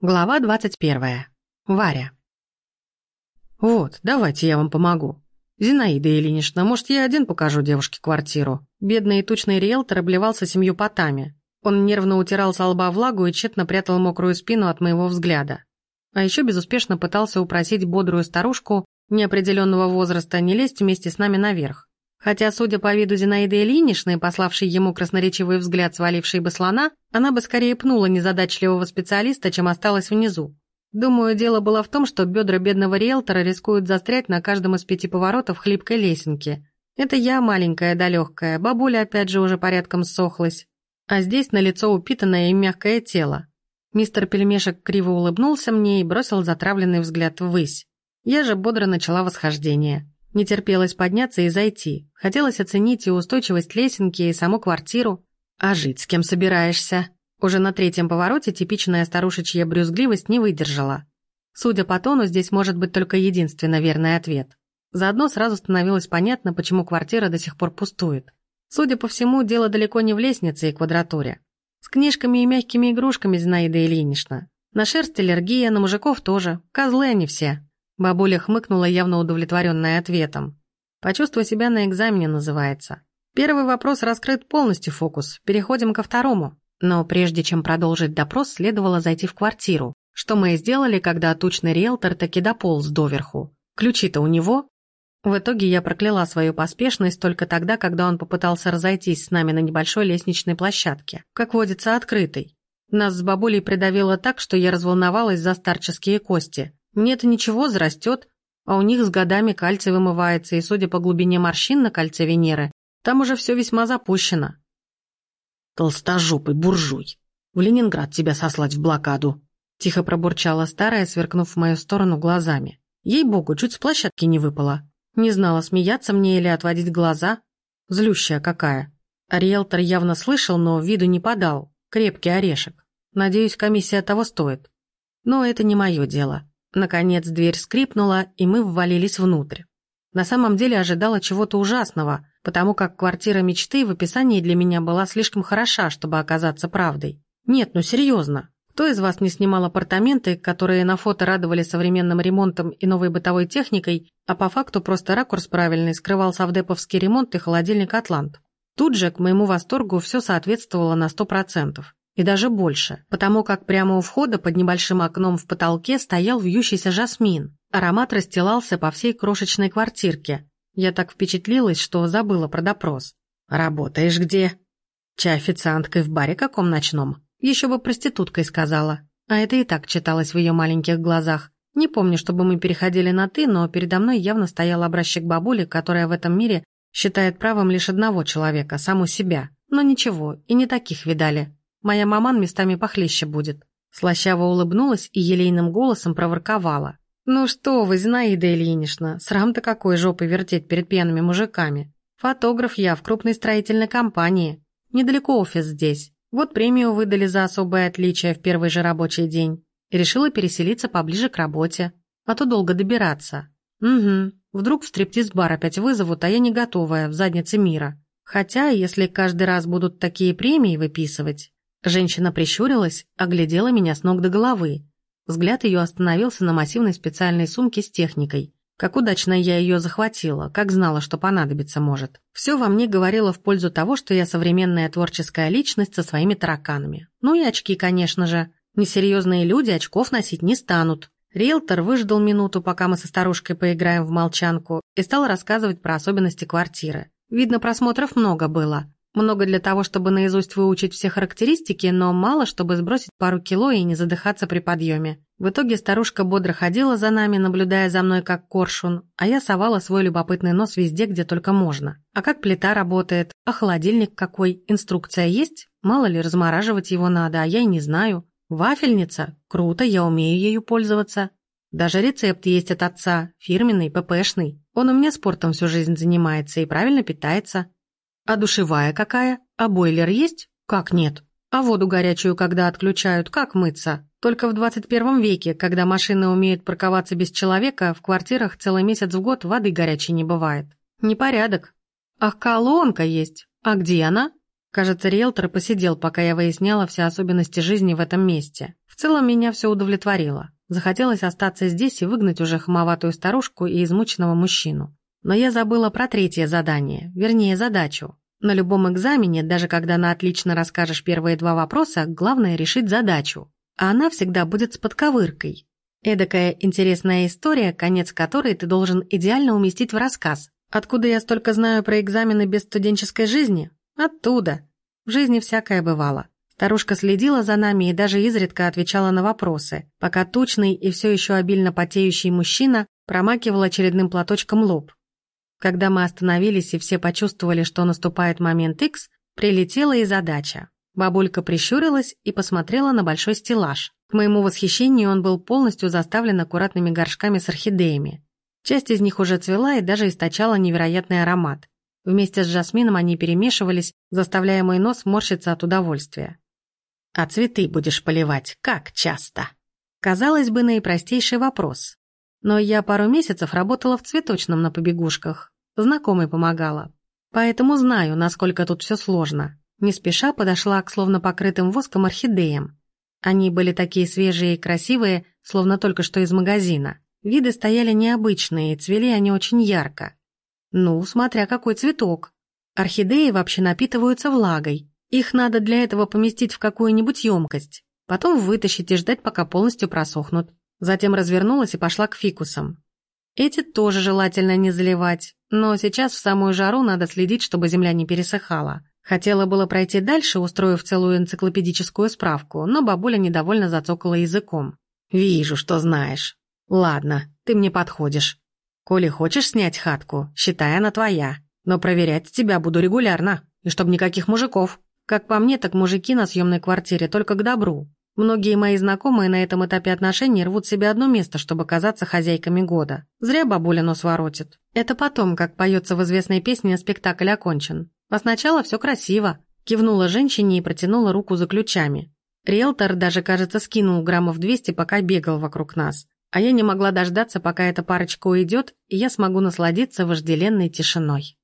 Глава 21. Варя. «Вот, давайте я вам помогу. Зинаида Ильинична, может, я один покажу девушке квартиру?» Бедный и тучный риэлтор обливался семью потами. Он нервно утирал со лба влагу и тщетно прятал мокрую спину от моего взгляда. А еще безуспешно пытался упросить бодрую старушку неопределенного возраста не лезть вместе с нами наверх. Хотя, судя по виду Зинаиды Ильиничны, пославшей ему красноречивый взгляд, свалившей бы слона, она бы скорее пнула незадачливого специалиста, чем осталась внизу. Думаю, дело было в том, что бедра бедного риэлтора рискуют застрять на каждом из пяти поворотов хлипкой лесенки. Это я маленькая да легкая, бабуля опять же уже порядком ссохлась. А здесь на лицо упитанное и мягкое тело. Мистер Пельмешек криво улыбнулся мне и бросил затравленный взгляд ввысь. Я же бодро начала восхождение. Не терпелось подняться и зайти. Хотелось оценить и устойчивость лесенки, и саму квартиру. А жить с кем собираешься? Уже на третьем повороте типичная старушечья брюзгливость не выдержала. Судя по тону, здесь может быть только единственно верный ответ. Заодно сразу становилось понятно, почему квартира до сих пор пустует. Судя по всему, дело далеко не в лестнице и квадратуре. С книжками и мягкими игрушками Зинаида Ильинична. На шерсть аллергия, на мужиков тоже. Козлы они все. Бабуля хмыкнула, явно удовлетворенная ответом. «Почувствуй себя на экзамене» называется. Первый вопрос раскрыт полностью фокус, переходим ко второму. Но прежде чем продолжить допрос, следовало зайти в квартиру, что мы и сделали, когда тучный риэлтор таки дополз доверху. Ключи-то у него. В итоге я прокляла свою поспешность только тогда, когда он попытался разойтись с нами на небольшой лестничной площадке, как водится, открытой. Нас с бабулей придавило так, что я разволновалась за старческие кости – мне-то ничего, зарастет, а у них с годами кальций вымывается, и, судя по глубине морщин на кольце Венеры, там уже все весьма запущено. Толстожопый буржуй. В Ленинград тебя сослать в блокаду. Тихо пробурчала старая, сверкнув в мою сторону глазами. Ей-богу, чуть с площадки не выпала. Не знала, смеяться мне или отводить глаза. Злющая какая. А риэлтор явно слышал, но виду не подал. Крепкий орешек. Надеюсь, комиссия того стоит. Но это не мое дело. Наконец дверь скрипнула, и мы ввалились внутрь. На самом деле ожидала чего-то ужасного, потому как квартира мечты в описании для меня была слишком хороша, чтобы оказаться правдой. Нет, ну серьезно. Кто из вас не снимал апартаменты, которые на фото радовали современным ремонтом и новой бытовой техникой, а по факту просто ракурс правильный скрывал совдеповский ремонт и холодильник «Атлант»? Тут же, к моему восторгу, все соответствовало на сто процентов. И даже больше, потому как прямо у входа под небольшим окном в потолке стоял вьющийся жасмин. Аромат расстилался по всей крошечной квартирке. Я так впечатлилась, что забыла про допрос. «Работаешь где?» «Чай официанткой в баре каком ночном?» Еще бы проституткой сказала. А это и так читалось в ее маленьких глазах. Не помню, чтобы мы переходили на «ты», но передо мной явно стоял образчик бабули, которая в этом мире считает правом лишь одного человека, саму себя. Но ничего, и не таких видали. Моя маман местами похлеще будет». Слащаво улыбнулась и елейным голосом проворковала. «Ну что вы, Зинаида Ильинична, срам-то какой жопой вертеть перед пьяными мужиками. Фотограф я в крупной строительной компании. Недалеко офис здесь. Вот премию выдали за особое отличие в первый же рабочий день. И решила переселиться поближе к работе. А то долго добираться. Угу. Вдруг в стриптиз-бар опять вызовут, а я не готовая, в заднице мира. Хотя, если каждый раз будут такие премии выписывать, Женщина прищурилась, оглядела меня с ног до головы. Взгляд ее остановился на массивной специальной сумке с техникой. Как удачно я ее захватила, как знала, что понадобиться может. Все во мне говорило в пользу того, что я современная творческая личность со своими тараканами. Ну и очки, конечно же. Несерьезные люди очков носить не станут. Риэлтор выждал минуту, пока мы со старушкой поиграем в молчанку, и стал рассказывать про особенности квартиры. Видно, просмотров много было. Много для того, чтобы наизусть выучить все характеристики, но мало, чтобы сбросить пару кило и не задыхаться при подъеме. В итоге старушка бодро ходила за нами, наблюдая за мной как коршун, а я совала свой любопытный нос везде, где только можно. А как плита работает? А холодильник какой? Инструкция есть? Мало ли, размораживать его надо, а я и не знаю. Вафельница? Круто, я умею ею пользоваться. Даже рецепт есть от отца, фирменный, ППшный. Он у меня спортом всю жизнь занимается и правильно питается. А душевая какая? А бойлер есть? Как нет? А воду горячую, когда отключают, как мыться? Только в 21 веке, когда машины умеют парковаться без человека, в квартирах целый месяц в год воды горячей не бывает. Непорядок. Ах, колонка есть. А где она? Кажется, риэлтор посидел, пока я выясняла все особенности жизни в этом месте. В целом меня все удовлетворило. Захотелось остаться здесь и выгнать уже хамоватую старушку и измученного мужчину. Но я забыла про третье задание, вернее задачу. На любом экзамене, даже когда на отлично расскажешь первые два вопроса, главное решить задачу. А она всегда будет с подковыркой. Эдакая интересная история, конец которой ты должен идеально уместить в рассказ. Откуда я столько знаю про экзамены без студенческой жизни? Оттуда. В жизни всякое бывало. Старушка следила за нами и даже изредка отвечала на вопросы, пока тучный и все еще обильно потеющий мужчина промакивал очередным платочком лоб. Когда мы остановились и все почувствовали, что наступает момент X, прилетела и задача. Бабулька прищурилась и посмотрела на большой стеллаж. К моему восхищению он был полностью заставлен аккуратными горшками с орхидеями. Часть из них уже цвела и даже источала невероятный аромат. Вместе с жасмином они перемешивались, заставляя мой нос морщиться от удовольствия. «А цветы будешь поливать как часто?» Казалось бы, наипростейший вопрос. Но я пару месяцев работала в цветочном на побегушках. Знакомой помогала. Поэтому знаю, насколько тут все сложно. Не спеша подошла к словно покрытым воском орхидеям. Они были такие свежие и красивые, словно только что из магазина. Виды стояли необычные, цвели они очень ярко. Ну, смотря какой цветок. Орхидеи вообще напитываются влагой. Их надо для этого поместить в какую-нибудь емкость. Потом вытащить и ждать, пока полностью просохнут. Затем развернулась и пошла к фикусам. Эти тоже желательно не заливать, но сейчас в самую жару надо следить, чтобы земля не пересыхала. Хотела было пройти дальше, устроив целую энциклопедическую справку, но бабуля недовольно зацокала языком. «Вижу, что знаешь. Ладно, ты мне подходишь. Коли хочешь снять хатку, считай она твоя. Но проверять тебя буду регулярно, и чтоб никаких мужиков. Как по мне, так мужики на съемной квартире только к добру. Многие мои знакомые на этом этапе отношений рвут себе одно место, чтобы казаться хозяйками года. Зря бабуля нос воротит. Это потом, как поется в известной песне «Спектакль окончен». А сначала все красиво. Кивнула женщине и протянула руку за ключами. Риэлтор даже, кажется, скинул граммов 200, пока бегал вокруг нас. А я не могла дождаться, пока эта парочка уйдет, и я смогу насладиться вожделенной тишиной.